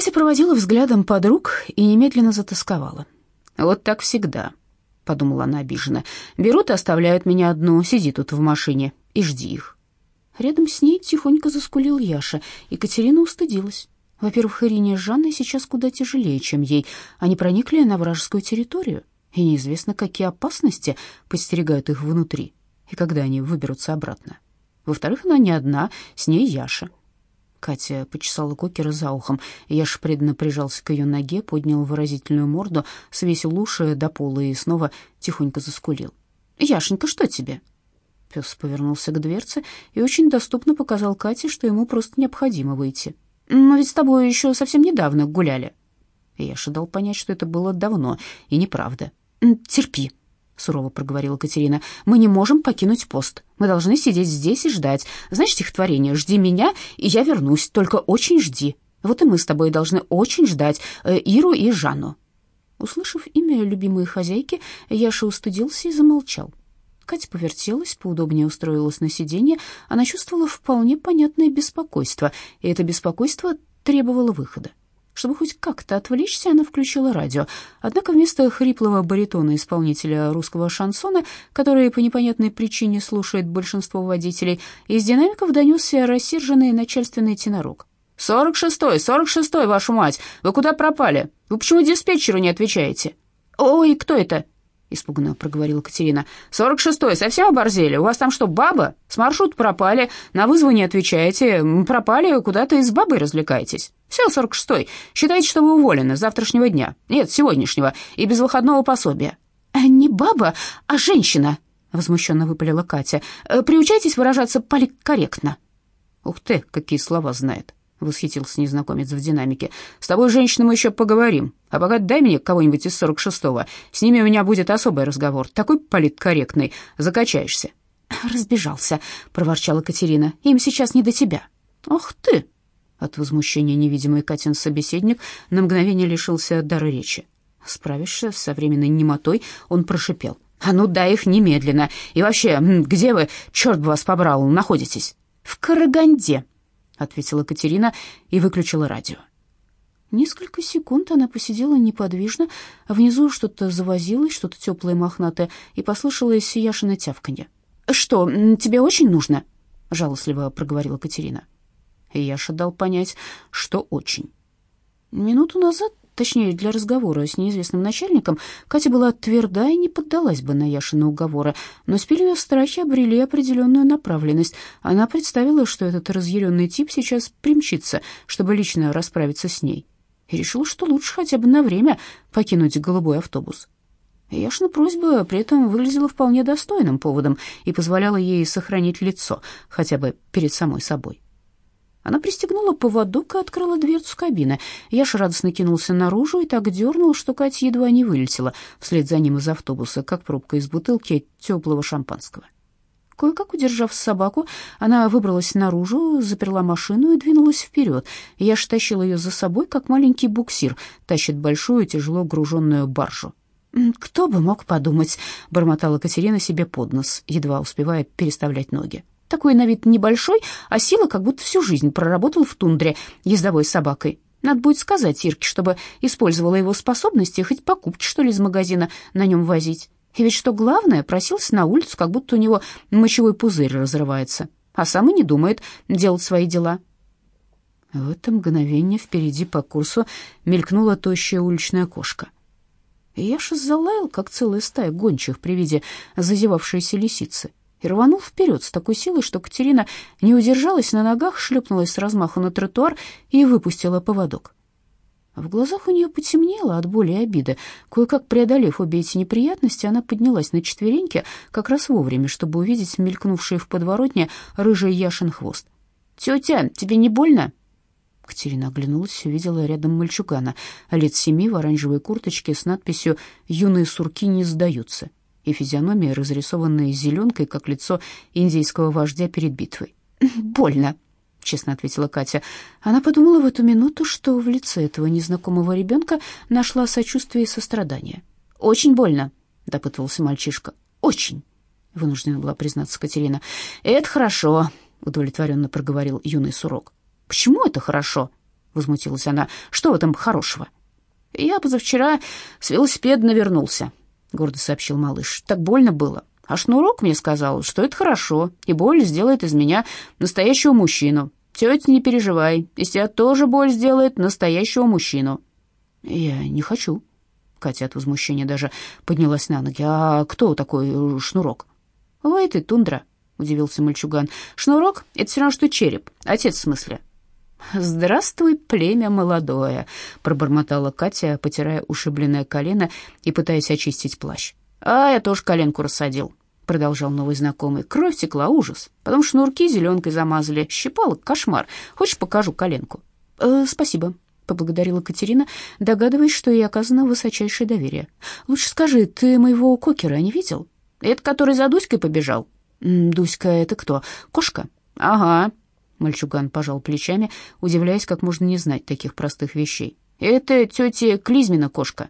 Катя проводила взглядом подруг и немедленно затасковала. «Вот так всегда», — подумала она обиженно. «Берут и оставляют меня одну, сиди тут в машине и жди их». Рядом с ней тихонько заскулил Яша, и Катерина устыдилась. Во-первых, Ирине с Жанной сейчас куда тяжелее, чем ей. Они проникли на вражескую территорию, и неизвестно, какие опасности подстерегают их внутри, и когда они выберутся обратно. Во-вторых, она не одна, с ней Яша. Катя почесала Кокера за ухом. Яша преданно прижался к ее ноге, поднял выразительную морду, свесил уши до пола и снова тихонько заскулил. «Яшенька, что тебе?» Пес повернулся к дверце и очень доступно показал Кате, что ему просто необходимо выйти. «Мы ведь с тобой еще совсем недавно гуляли». Яша дал понять, что это было давно и неправда. «Терпи», — сурово проговорила Катерина. «Мы не можем покинуть пост. Мы должны сидеть здесь и ждать. Знаешь стихотворение «Жди меня, и я вернусь, только очень жди». Вот и мы с тобой должны очень ждать э, Иру и Жанну». Услышав имя любимой хозяйки, Яша устыдился и замолчал. Катя повертелась, поудобнее устроилась на сиденье. Она чувствовала вполне понятное беспокойство, и это беспокойство требовало выхода. Чтобы хоть как-то отвлечься, она включила радио. Однако вместо хриплого баритона исполнителя русского шансона, который по непонятной причине слушает большинство водителей, из динамиков донесся рассерженный начальственный тенорок. «Сорок шестой, сорок шестой, вашу мать! Вы куда пропали? Вы почему диспетчеру не отвечаете?» «Ой, кто это?» — испуганно проговорила Катерина. «Сорок шестой, совсем оборзели? У вас там что, баба? С маршрут пропали, на вызвы не отвечаете, пропали, куда-то из бабы развлекаетесь. Сорок шестой, считайте, что вы уволены с завтрашнего дня, нет, сегодняшнего, и без выходного пособия». «Э, «Не баба, а женщина», — возмущенно выпалила Катя. «Э, «Приучайтесь выражаться поликорректно». «Ух ты, какие слова знает!» — восхитился незнакомец в динамике. «С тобой, женщина, мы еще поговорим. А пока дай мне кого-нибудь из сорок шестого. С ними у меня будет особый разговор. Такой политкорректный. Закачаешься». «Разбежался», — проворчала Катерина. «Им сейчас не до тебя». «Ах ты!» От возмущения невидимый Катин собеседник на мгновение лишился дара речи. Справившись со временной немотой, он прошипел. «А ну дай их немедленно! И вообще, где вы, черт бы вас побрал, находитесь?» «В Караганде», ответила Катерина и выключила радио. Несколько секунд она посидела неподвижно, а внизу что-то завозилось, что-то теплое мохнатое, и послышалось Яшина тявканье. «Что, тебе очень нужно?» — жалостливо проговорила Катерина. Яша дал понять, что очень. Минуту назад точнее, для разговора с неизвестным начальником, Катя была тверда и не поддалась бы на Яшины уговоры, но теперь ее страхи обрели определенную направленность. Она представила, что этот разъяренный тип сейчас примчится, чтобы лично расправиться с ней, и решила, что лучше хотя бы на время покинуть голубой автобус. Яшина просьба при этом выглядела вполне достойным поводом и позволяла ей сохранить лицо хотя бы перед самой собой. Она пристегнула поводок и открыла дверцу кабины. Яша радостно кинулся наружу и так дернул, что Катя едва не вылетела вслед за ним из автобуса, как пробка из бутылки теплого шампанского. Кое-как удержав собаку, она выбралась наружу, заперла машину и двинулась вперед. Яша тащил ее за собой, как маленький буксир тащит большую, тяжело груженную баржу. «Кто бы мог подумать», — бормотала Катерина себе под нос, едва успевая переставлять ноги. Такой на вид небольшой, а сила как будто всю жизнь проработал в тундре ездовой собакой. Надо будет сказать Ирке, чтобы использовала его способности, хоть покупки, что ли, из магазина на нем возить. И ведь что главное, просился на улицу, как будто у него мочевой пузырь разрывается, а сам и не думает делать свои дела. В это мгновение впереди по курсу мелькнула тощая уличная кошка. Яша залаял, как целая стая гончих при виде зазевавшейся лисицы и рванул вперед с такой силой, что Катерина не удержалась на ногах, шлепнулась с размаху на тротуар и выпустила поводок. В глазах у нее потемнело от боли и обиды. Кое-как преодолев обе эти неприятности, она поднялась на четвереньки как раз вовремя, чтобы увидеть мелькнувший в подворотне рыжий Яшин хвост. «Тетя, тебе не больно?» Катерина оглянулась и увидела рядом мальчугана, лет семи в оранжевой курточке с надписью «Юные сурки не сдаются» и физиономия, разрисованная зеленкой, как лицо индейского вождя перед битвой. «Больно», — честно ответила Катя. Она подумала в эту минуту, что в лице этого незнакомого ребенка нашла сочувствие и сострадание. «Очень больно», — допытывался мальчишка. «Очень», — вынуждена была признаться Катерина. «Это хорошо», — удовлетворенно проговорил юный сурок. «Почему это хорошо?» — возмутилась она. «Что в этом хорошего?» «Я позавчера с велосипеда навернулся», — гордо сообщил малыш. «Так больно было. А шнурок мне сказал, что это хорошо, и боль сделает из меня настоящего мужчину. Тетя, не переживай, из тебя тоже боль сделает настоящего мужчину». «Я не хочу». Катя от возмущения даже поднялась на ноги. «А кто такой шнурок?» «Ой, ты, тундра», — удивился мальчуган. «Шнурок — это все равно, что череп. Отец в смысле». «Здравствуй, племя молодое», — пробормотала Катя, потирая ушибленное колено и пытаясь очистить плащ. «А я тоже коленку рассадил», — продолжал новый знакомый. «Кровь текла, ужас. Потом шнурки зеленкой замазали. Щипало, кошмар. Хочешь, покажу коленку?» «Э, «Спасибо», — поблагодарила Катерина, догадываясь, что ей оказано высочайшее доверие. «Лучше скажи, ты моего кокера не видел?» «Это который за Дуськой побежал?» «Дуська — это кто? Кошка?» «Ага», Мальчуган пожал плечами, удивляясь, как можно не знать таких простых вещей. «Это тетя Клизмина кошка».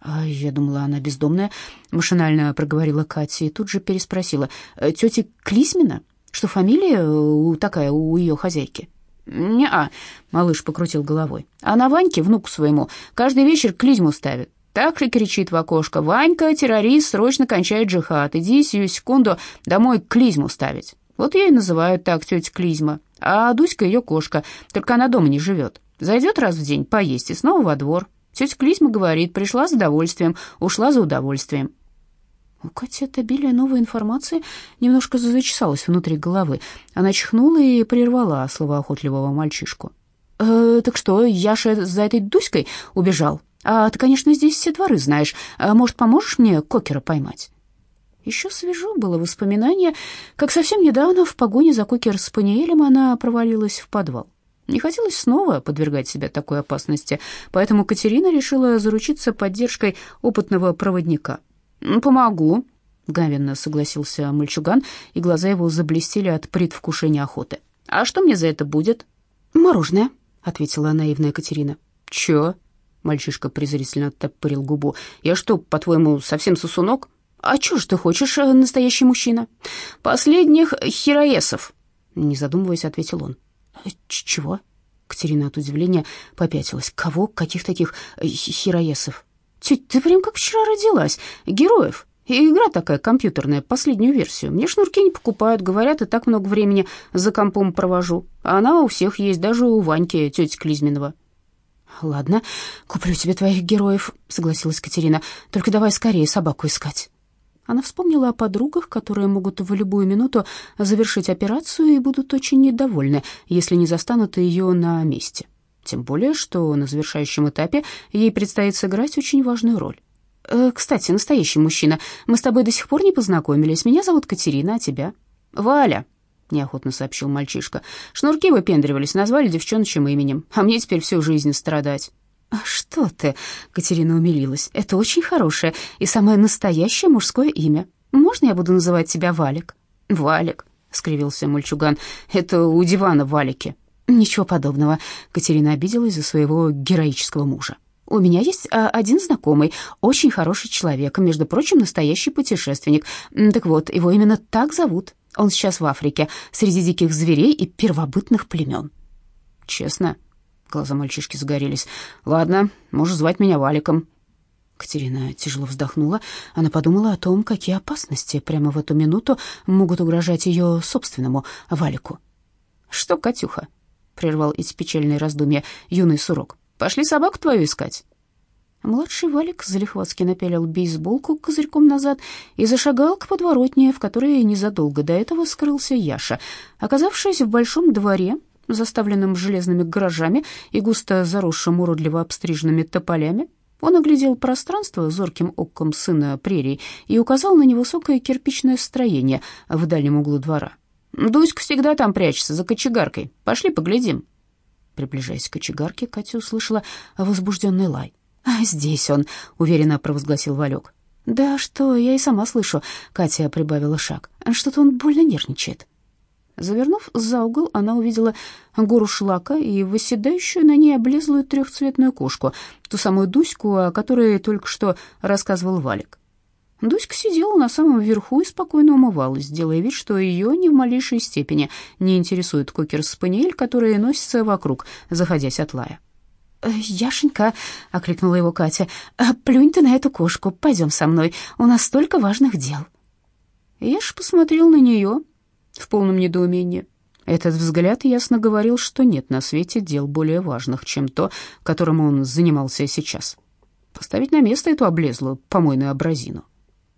«А я думала, она бездомная», — машинально проговорила Катя и тут же переспросила. «Э, «Тетя Клизмина? Что фамилия у, такая у ее хозяйки?» «Не-а», — малыш покрутил головой. «А на Ваньке, внуку своему, каждый вечер клизму ставит. Так и кричит в окошко. «Ванька, террорист, срочно кончает джихад. Иди сию секунду домой клизму ставить». Вот ее и называют так тетя Клизма а Дуська ее кошка, только она дома не живет. Зайдет раз в день поесть и снова во двор. Тетя Клизма говорит, пришла с удовольствием, ушла за удовольствием. У Кати от обилия новой информации немножко зачесалась внутри головы. Она чихнула и прервала словоохотливого мальчишку. «Э, «Так что, Яша за этой Дуськой убежал? А ты, конечно, здесь все дворы знаешь. А может, поможешь мне кокера поймать?» Еще свежо было воспоминание, как совсем недавно в погоне за кокер-спаниелем она провалилась в подвал. Не хотелось снова подвергать себя такой опасности, поэтому Катерина решила заручиться поддержкой опытного проводника. «Помогу», — мгновенно согласился мальчуган, и глаза его заблестели от предвкушения охоты. «А что мне за это будет?» «Мороженое», — ответила наивная Катерина. «Чё?» — мальчишка презрительно оттопырил губу. «Я что, по-твоему, совсем сосунок?» «А чё ж ты хочешь, э, настоящий мужчина?» «Последних хероесов», — не задумываясь, ответил он. «Э, «Чего?» Катерина от удивления попятилась. «Кого? Каких таких э, хероесов?» «Тетя, ты прям как вчера родилась. Героев. Игра такая компьютерная, последнюю версию. Мне шнурки не покупают, говорят, и так много времени за компом провожу. А она у всех есть, даже у Ваньки, тети Клизменова». «Ладно, куплю тебе твоих героев», — согласилась Катерина. «Только давай скорее собаку искать». Она вспомнила о подругах, которые могут в любую минуту завершить операцию и будут очень недовольны, если не застанут ее на месте. Тем более, что на завершающем этапе ей предстоит сыграть очень важную роль. «Э, «Кстати, настоящий мужчина, мы с тобой до сих пор не познакомились. Меня зовут Катерина, а тебя?» «Валя», — неохотно сообщил мальчишка. «Шнурки выпендривались, назвали девчоночьим именем, а мне теперь всю жизнь страдать». «А что ты?» — Катерина умилилась. «Это очень хорошее и самое настоящее мужское имя. Можно я буду называть тебя Валик?» «Валик», — скривился мальчуган. «Это у дивана валики». «Ничего подобного», — Катерина обиделась за своего героического мужа. «У меня есть а, один знакомый, очень хороший человек, между прочим, настоящий путешественник. Так вот, его именно так зовут. Он сейчас в Африке, среди диких зверей и первобытных племен». «Честно?» Глаза мальчишки загорелись. «Ладно, можешь звать меня Валиком». Катерина тяжело вздохнула. Она подумала о том, какие опасности прямо в эту минуту могут угрожать ее собственному Валику. «Что, Катюха?» — прервал эти печальные раздумья юный сурок. «Пошли собаку твою искать». Младший Валик залихватски напялил бейсболку козырьком назад и зашагал к подворотне, в которой незадолго до этого скрылся Яша. Оказавшись в большом дворе, заставленным железными гаражами и густо заросшим уродливо обстриженными тополями. Он оглядел пространство зорким оком сына прерий и указал на невысокое кирпичное строение в дальнем углу двора. «Дуська всегда там прячется, за кочегаркой. Пошли поглядим». Приближаясь к кочегарке, Катя услышала возбужденный лай. «А здесь он», — уверенно провозгласил Валек. «Да что, я и сама слышу», — Катя прибавила шаг. «Что-то он больно нервничает». Завернув за угол, она увидела гору шлака и восседающую на ней облезлую трехцветную кошку, ту самую Дуську, о которой только что рассказывал Валик. Дуська сидела на самом верху и спокойно умывалась, делая вид, что ее ни в малейшей степени не интересует кокер-спаниель, который носится вокруг, заходясь от лая. «Э, «Яшенька», — окликнула его Катя, «э, — «плюнь ты на эту кошку, пойдем со мной, у нас столько важных дел». Яш посмотрел на нее в полном недоумении. Этот взгляд ясно говорил, что нет на свете дел более важных, чем то, которым он занимался сейчас. Поставить на место эту облезлую помойную абразину.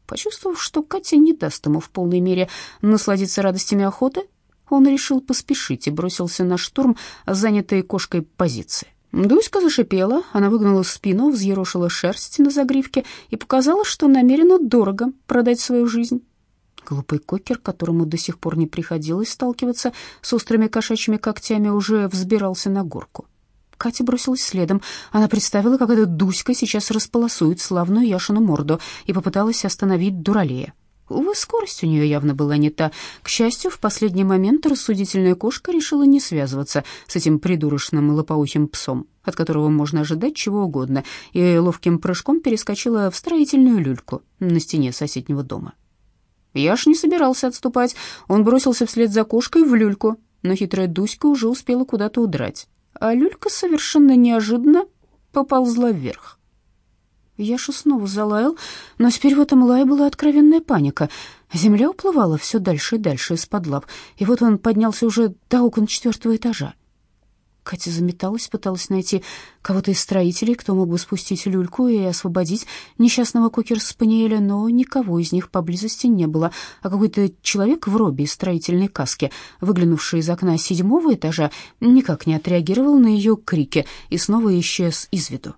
Почувствовав, что Катя не даст ему в полной мере насладиться радостями охоты, он решил поспешить и бросился на штурм занятой кошкой позиции. Дуська зашипела, она выгнула спину, взъерошила шерсть на загривке и показала, что намерена дорого продать свою жизнь. Глупый кокер, которому до сих пор не приходилось сталкиваться с острыми кошачьими когтями, уже взбирался на горку. Катя бросилась следом. Она представила, как эта Дуська сейчас располосует славную Яшину морду и попыталась остановить дуралея. Увы, скорость у нее явно была не та. К счастью, в последний момент рассудительная кошка решила не связываться с этим придурочным лопоухим псом, от которого можно ожидать чего угодно, и ловким прыжком перескочила в строительную люльку на стене соседнего дома. Яш не собирался отступать. Он бросился вслед за кошкой в люльку, но хитрая Дуська уже успела куда-то удрать а люлька совершенно неожиданно поползла вверх. Яша снова залаял, но теперь в этом лае была откровенная паника. Земля уплывала все дальше и дальше из-под лап, и вот он поднялся уже до окон четвертого этажа. Катя заметалась, пыталась найти кого-то из строителей, кто мог бы спустить люльку и освободить несчастного кокер-спаниеля, но никого из них поблизости не было, а какой-то человек в робе и строительной каске, выглянувший из окна седьмого этажа, никак не отреагировал на ее крики и снова исчез из виду.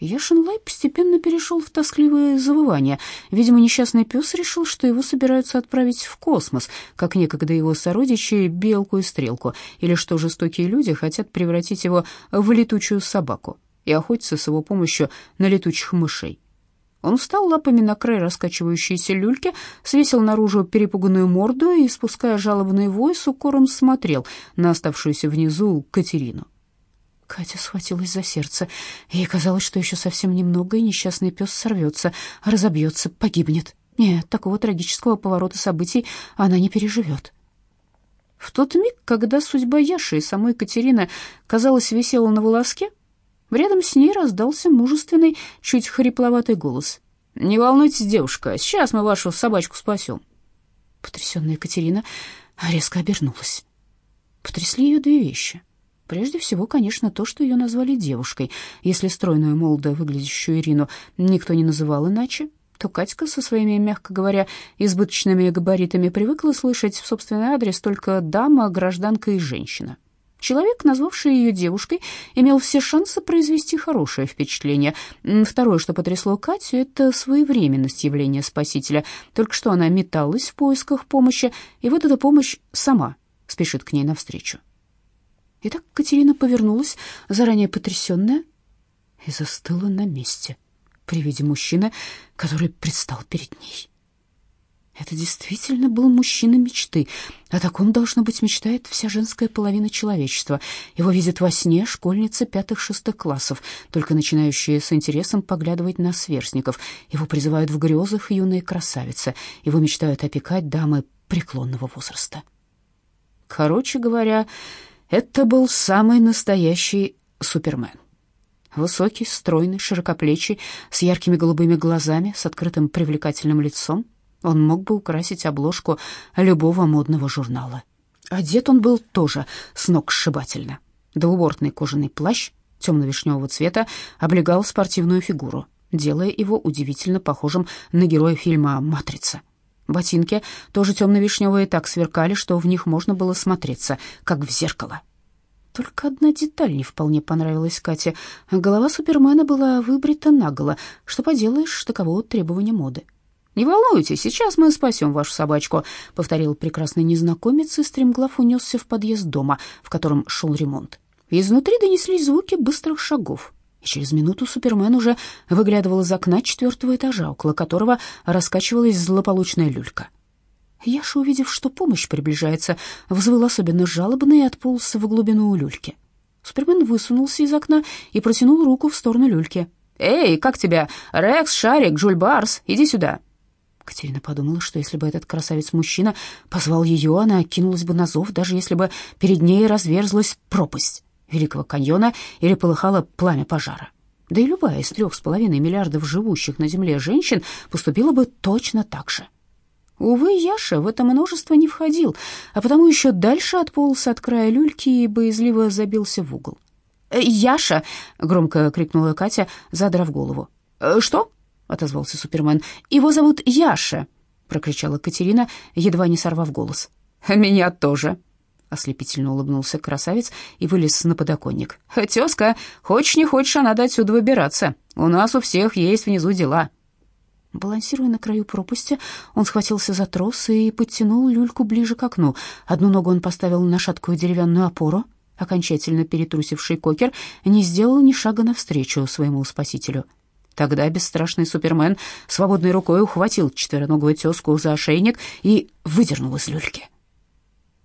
Яшин постепенно перешел в тоскливое завывание. Видимо, несчастный пес решил, что его собираются отправить в космос, как некогда его сородичи Белку и Стрелку, или что жестокие люди хотят превратить его в летучую собаку и охотиться с его помощью на летучих мышей. Он встал лапами на край раскачивающейся люльки, свесил наружу перепуганную морду и, спуская жалобный вой, с укором смотрел на оставшуюся внизу Катерину. Катя схватилась за сердце. Ей казалось, что еще совсем немного, и несчастный пес сорвется, разобьется, погибнет. Нет, такого трагического поворота событий она не переживет. В тот миг, когда судьба Яши и самой Катерины, казалось, висела на волоске, рядом с ней раздался мужественный, чуть хрипловатый голос. «Не волнуйтесь, девушка, сейчас мы вашу собачку спасем». Потрясенная Катерина резко обернулась. Потрясли ее две вещи — Прежде всего, конечно, то, что ее назвали девушкой. Если стройную, молодо выглядящую Ирину никто не называл иначе, то Катька со своими, мягко говоря, избыточными габаритами привыкла слышать в собственный адрес только дама, гражданка и женщина. Человек, назвавший ее девушкой, имел все шансы произвести хорошее впечатление. Второе, что потрясло Катю, это своевременность явления спасителя. Только что она металась в поисках помощи, и вот эта помощь сама спешит к ней навстречу. Итак, Катерина повернулась, заранее потрясенная, и застыла на месте при виде мужчины, который предстал перед ней. Это действительно был мужчина мечты. О таком, должно быть, мечтает вся женская половина человечества. Его видят во сне школьницы пятых-шестых классов, только начинающие с интересом поглядывать на сверстников. Его призывают в грезах юные красавицы. Его мечтают опекать дамы преклонного возраста. Короче говоря, это был самый настоящий Супермен. Высокий, стройный, широкоплечий, с яркими голубыми глазами, с открытым привлекательным лицом. Он мог бы украсить обложку любого модного журнала. Одет он был тоже с ног сшибательно. Двубортный кожаный плащ темно-вишневого цвета облегал спортивную фигуру, делая его удивительно похожим на героя фильма «Матрица». Ботинки, тоже темно-вишневые, так сверкали, что в них можно было смотреться, как в зеркало. Только одна деталь не вполне понравилась Кате. Голова Супермена была выбрита наголо. Что поделаешь, таково требование моды. «Не волнуйтесь, сейчас мы спасем вашу собачку», — повторил прекрасный незнакомец, и стремглав унесся в подъезд дома, в котором шел ремонт. Изнутри донеслись звуки быстрых шагов и через минуту Супермен уже выглядывал из окна четвертого этажа, около которого раскачивалась злополучная люлька. Яша, увидев, что помощь приближается, взвыл особенно жалобно и отполз в глубину люльки. Супермен высунулся из окна и протянул руку в сторону люльки. «Эй, как тебя? Рекс, Шарик, Жульбарс, иди сюда!» Катерина подумала, что если бы этот красавец-мужчина позвал ее, она кинулась бы на зов, даже если бы перед ней разверзлась пропасть Великого каньона или полыхало пламя пожара. Да и любая из трех с половиной миллиардов живущих на Земле женщин поступила бы точно так же. Увы, Яша в это множество не входил, а потому еще дальше отполз от края люльки и боязливо забился в угол. «Э, «Яша!» — громко крикнула Катя, задрав голову. «Э, «Что?» — отозвался Супермен. «Его зовут Яша!» — прокричала Катерина, едва не сорвав голос. «Меня тоже!» Ослепительно улыбнулся красавец и вылез на подоконник. «Тезка, хочешь не хочешь, а надо отсюда выбираться. У нас у всех есть внизу дела». Балансируя на краю пропасти, он схватился за трос и подтянул люльку ближе к окну. Одну ногу он поставил на шаткую деревянную опору. Окончательно перетрусивший кокер не сделал ни шага навстречу своему спасителю. Тогда бесстрашный Супермен свободной рукой ухватил четвероногую тезку за ошейник и выдернул из люльки.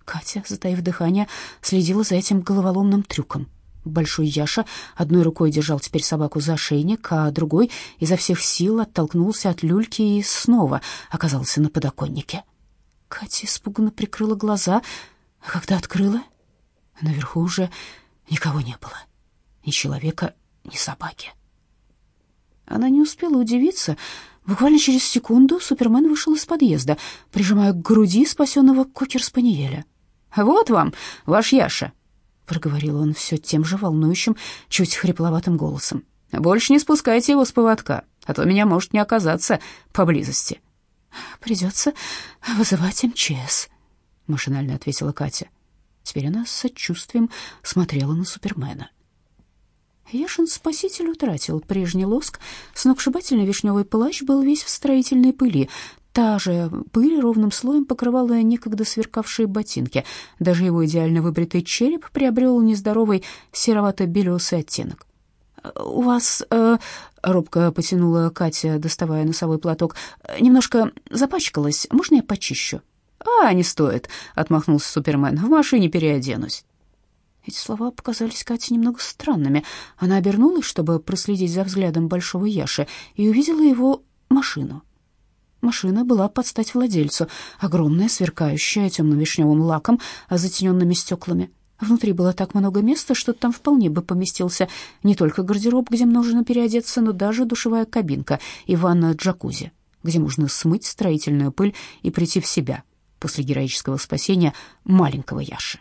Катя, затаив дыхание, следила за этим головоломным трюком. Большой Яша одной рукой держал теперь собаку за ошейник, а другой изо всех сил оттолкнулся от люльки и снова оказался на подоконнике. Катя испуганно прикрыла глаза, а когда открыла, наверху уже никого не было. Ни человека, ни собаки. Она не успела удивиться. Буквально через секунду Супермен вышел из подъезда, прижимая к груди спасенного кокер-спаниеля. «Вот вам, ваш Яша», — проговорил он все тем же волнующим, чуть хрипловатым голосом. «Больше не спускайте его с поводка, а то меня может не оказаться поблизости». «Придется вызывать МЧС», — машинально ответила Катя. Теперь она с сочувствием смотрела на Супермена. Яшин спаситель утратил прежний лоск. Сногсшибательный вишневый плащ был весь в строительной пыли. Та же пыль ровным слоем покрывала некогда сверкавшие ботинки. Даже его идеально выбритый череп приобрел нездоровый серовато-белесый оттенок. «У вас...» э, — робко потянула Катя, доставая носовой платок. «Немножко запачкалась. Можно я почищу?» «А, не стоит», — отмахнулся Супермен. «В машине переоденусь». Эти слова показались Кате немного странными. Она обернулась, чтобы проследить за взглядом большого Яши, и увидела его машину. Машина была под стать владельцу, огромная, сверкающая темно-вишневым лаком, а затененными стеклами. Внутри было так много места, что там вполне бы поместился не только гардероб, где можно переодеться, но даже душевая кабинка и ванна-джакузи, где можно смыть строительную пыль и прийти в себя после героического спасения маленького Яши.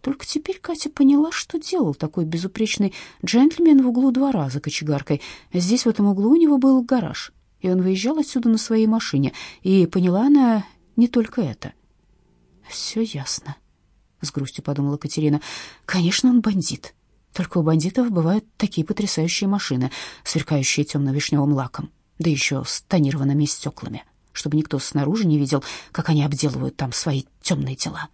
Только теперь Катя поняла, что делал такой безупречный джентльмен в углу двора за кочегаркой. Здесь, в этом углу, у него был гараж — и он выезжал отсюда на своей машине, и поняла она не только это. «Все ясно», — с грустью подумала Катерина. «Конечно, он бандит. Только у бандитов бывают такие потрясающие машины, сверкающие темно-вишневым лаком, да еще с тонированными стеклами, чтобы никто снаружи не видел, как они обделывают там свои темные тела».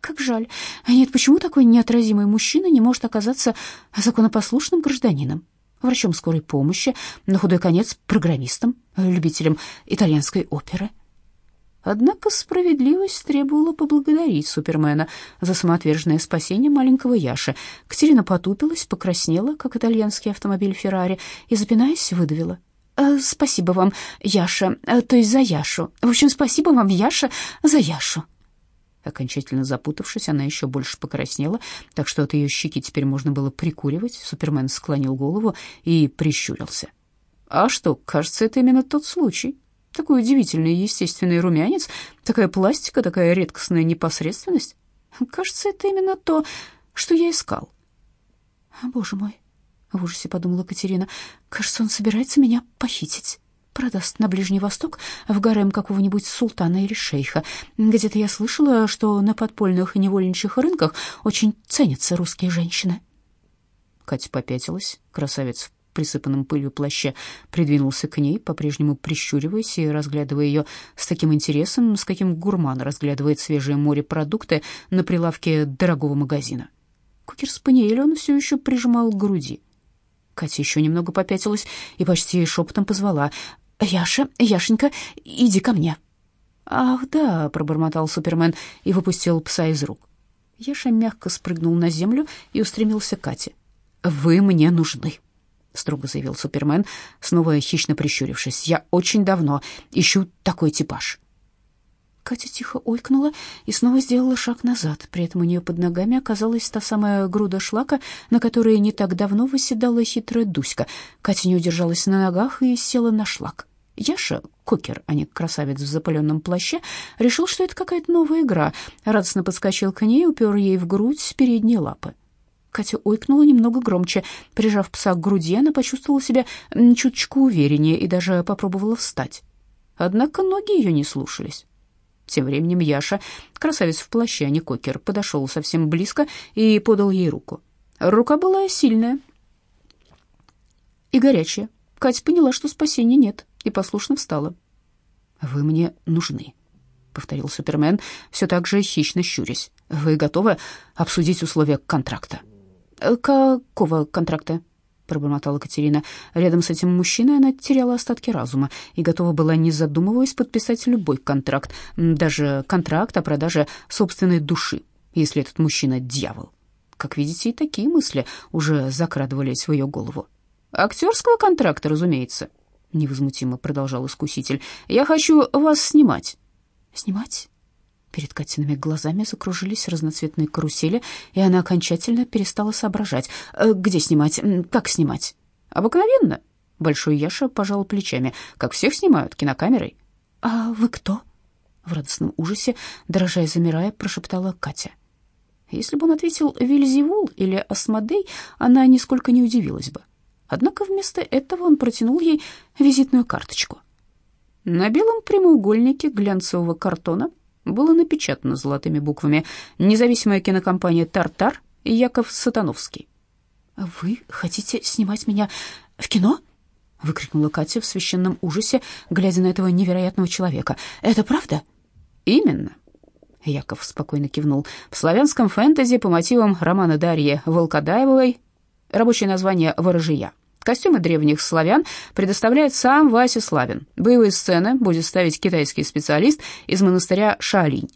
Как жаль. Нет, почему такой неотразимый мужчина не может оказаться законопослушным гражданином? Врачом скорой помощи, на худой конец программистом, любителем итальянской оперы. Однако справедливость требовала поблагодарить Супермена за самоотверженное спасение маленького Яши. Катерина потупилась, покраснела, как итальянский автомобиль Феррари, и, запинаясь, выдавила. «Э, «Спасибо вам, Яша, э, то есть за Яшу. В общем, спасибо вам, Яша, за Яшу». Окончательно запутавшись, она еще больше покраснела, так что от ее щеки теперь можно было прикуривать. Супермен склонил голову и прищурился. «А что, кажется, это именно тот случай. Такой удивительный естественный румянец, такая пластика, такая редкостная непосредственность. Кажется, это именно то, что я искал». «Боже мой!» — в ужасе подумала Катерина. «Кажется, он собирается меня похитить» продаст на Ближний Восток в гарем какого-нибудь султана или шейха. Где-то я слышала, что на подпольных и невольничьих рынках очень ценятся русские женщины. Катя попятилась. Красавец в присыпанном пылью плаще придвинулся к ней, по-прежнему прищуриваясь и разглядывая ее с таким интересом, с каким гурман разглядывает свежее морепродукты на прилавке дорогого магазина. Кукер-спаниель он все еще прижимал к груди. Катя еще немного попятилась и почти шепотом позвала. «Яша, Яшенька, иди ко мне». «Ах, да», — пробормотал Супермен и выпустил пса из рук. Яша мягко спрыгнул на землю и устремился к Кате. «Вы мне нужны». строго заявил Супермен, снова хищно прищурившись. «Я очень давно ищу такой типаж». Катя тихо ойкнула и снова сделала шаг назад. При этом у нее под ногами оказалась та самая груда шлака, на которой не так давно восседала хитрая Дуська. Катя не удержалась на ногах и села на шлак. Яша, кокер, а не красавец в запаленном плаще, решил, что это какая-то новая игра. Радостно подскочил к ней, упер ей в грудь передние лапы. Катя ойкнула немного громче. Прижав пса к груди, она почувствовала себя чуточку увереннее и даже попробовала встать. Однако ноги ее не слушались. Тем временем Яша, красавец в плаще, а не кокер, подошел совсем близко и подал ей руку. Рука была сильная и горячая. Катя поняла, что спасения нет, и послушно встала. «Вы мне нужны», — повторил Супермен, все так же хищно щурясь. «Вы готовы обсудить условия контракта?» «Э, «Какого контракта?» пробормотала Катерина. Рядом с этим мужчиной она теряла остатки разума и готова была, не задумываясь, подписать любой контракт, даже контракт о продаже собственной души, если этот мужчина — дьявол. Как видите, и такие мысли уже закрадывались в ее голову. «Актерского контракта, разумеется», — невозмутимо продолжал искуситель. «Я хочу вас снимать». «Снимать?» Перед Катиными глазами закружились разноцветные карусели, и она окончательно перестала соображать. «Э, «Где снимать? Как снимать?» «Обыкновенно». Большой Яша пожал плечами. «Как всех снимают, кинокамерой». «А вы кто?» В радостном ужасе, дрожа и замирая, прошептала Катя. Если бы он ответил Вильзевул или Асмодей, она нисколько не удивилась бы. Однако вместо этого он протянул ей визитную карточку. На белом прямоугольнике глянцевого картона было напечатано золотыми буквами «Независимая кинокомпания «Тартар» и Яков Сатановский». «Вы хотите снимать меня в кино?» — выкрикнула Катя в священном ужасе, глядя на этого невероятного человека. «Это правда?» «Именно». Яков спокойно кивнул. «В славянском фэнтези по мотивам романа Дарьи Волкодаевой рабочее название «Ворожия». Костюмы древних славян предоставляет сам Вася Славин. Боевые сцены будет ставить китайский специалист из монастыря Шаолинь.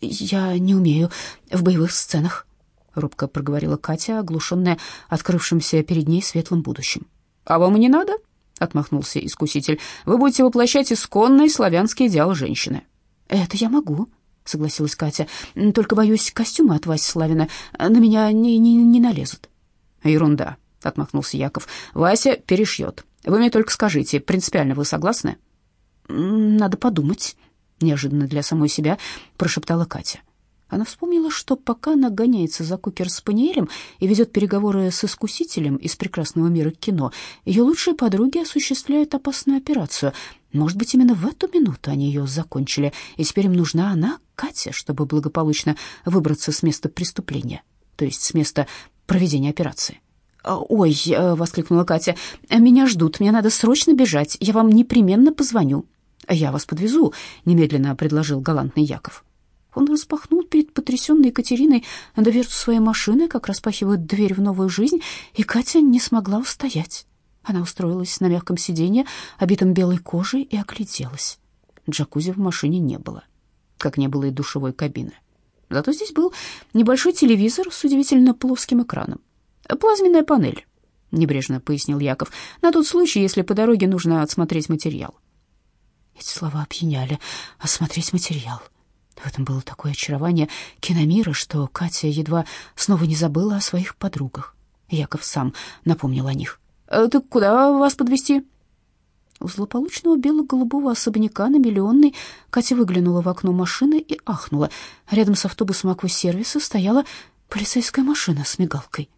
«Я не умею в боевых сценах», — робко проговорила Катя, оглушенная открывшимся перед ней светлым будущим. «А вам и не надо?» — отмахнулся искуситель. «Вы будете воплощать исконный славянский идеал женщины». «Это я могу», — согласилась Катя. «Только, боюсь, костюмы от Васи Славина на меня не, не, не налезут». «Ерунда», — отмахнулся Яков. «Вася перешьет. Вы мне только скажите, принципиально вы согласны?» «Надо подумать», — неожиданно для самой себя прошептала Катя. Она вспомнила, что пока она гоняется за кукер-спаниелем и ведет переговоры с искусителем из прекрасного мира кино, ее лучшие подруги осуществляют опасную операцию. Может быть, именно в эту минуту они ее закончили, и теперь им нужна она, Катя, чтобы благополучно выбраться с места преступления, то есть с места проведения операции. «Ой!» — воскликнула Катя. «Меня ждут, мне надо срочно бежать. Я вам непременно позвоню». «Я вас подвезу», — немедленно предложил галантный Яков. Он распахнул перед потрясенной Екатериной дверцу своей машины, как распахивают дверь в новую жизнь, и Катя не смогла устоять. Она устроилась на мягком сиденье, обитом белой кожей, и огляделась. Джакузи в машине не было, как не было и душевой кабины. Зато здесь был небольшой телевизор с удивительно плоским экраном. «Плазменная панель», — небрежно пояснил Яков, «на тот случай, если по дороге нужно отсмотреть материал». Эти слова опьяняли. «Осмотреть материал». В этом было такое очарование киномира, что Катя едва снова не забыла о своих подругах. Яков сам напомнил о них. «Э, «Так куда вас подвести? У злополучного бело-голубого особняка на Миллионной Катя выглянула в окно машины и ахнула. Рядом с автобусом аквасервиса стояла полицейская машина с мигалкой.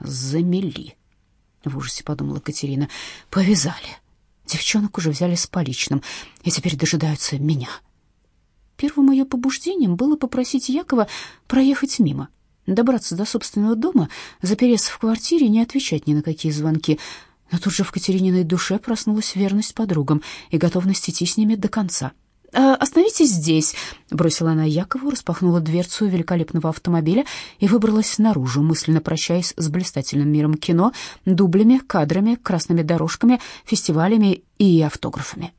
«Замели», — в ужасе подумала Катерина. «Повязали. Девчонок уже взяли с поличным, и теперь дожидаются меня». Первым ее побуждением было попросить Якова проехать мимо, добраться до собственного дома, запереться в квартире, не отвечать ни на какие звонки. Но тут же в Катерининой душе проснулась верность подругам и готовность идти с ними до конца. «Э, «Остановитесь здесь», — бросила она Якову, распахнула дверцу великолепного автомобиля и выбралась наружу, мысленно прощаясь с блистательным миром кино, дублями, кадрами, красными дорожками, фестивалями и автографами.